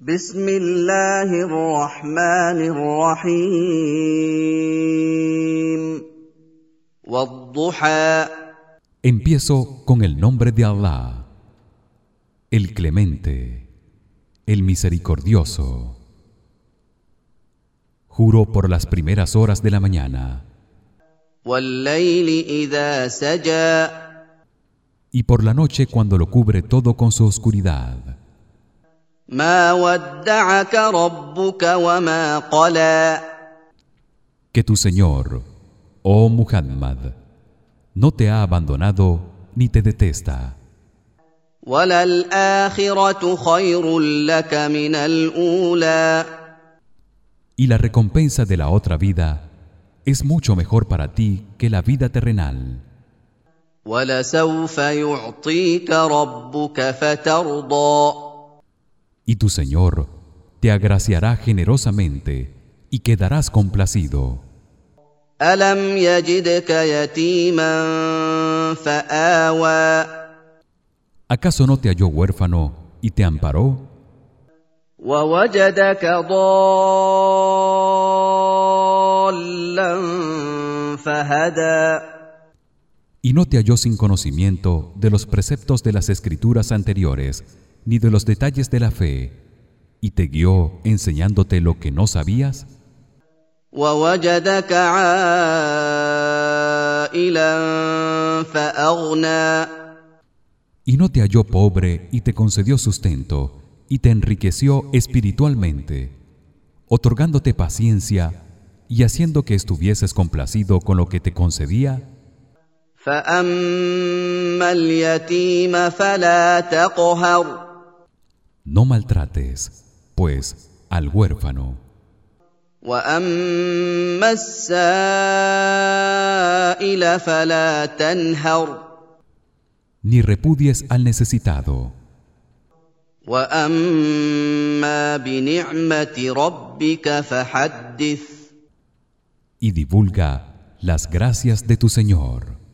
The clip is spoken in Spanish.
بسم الله الرحمن الرحيم والضحى Empiezo con el nombre de Allah, el Clemente, el Misericordioso. Juro por las primeras horas de la mañana والليل إذا سجى y por la noche cuando lo cubre todo con su oscuridad. Que tu Señor, oh Muhammad, no te ha abandonado ni te detesta. وللآخرة خير لك من الأولى Y la recompensa de la otra vida es mucho mejor para ti que la vida terrenal. ولسوف يعطيك ربك فترضى y tu Señor te agraciará generosamente y quedarás complacido. ¿Acaso no te halló huérfano y te amparó? Y no te halló sin conocimiento de los preceptos de las escrituras anteriores ni de los detalles de la fe y te guió enseñándote lo que no sabías? ووجدك عائلا فأغنى Y no te halló pobre y te concedió sustento y te enriqueció espiritualmente, otorgándote paciencia y haciendo que estuvieses complacido con lo que te concedía. فأما اليتيم فلا تقهر no maltrates, pues, al huérfano. Ni repudies al necesitado. Y divulga las gracias de tu Señor.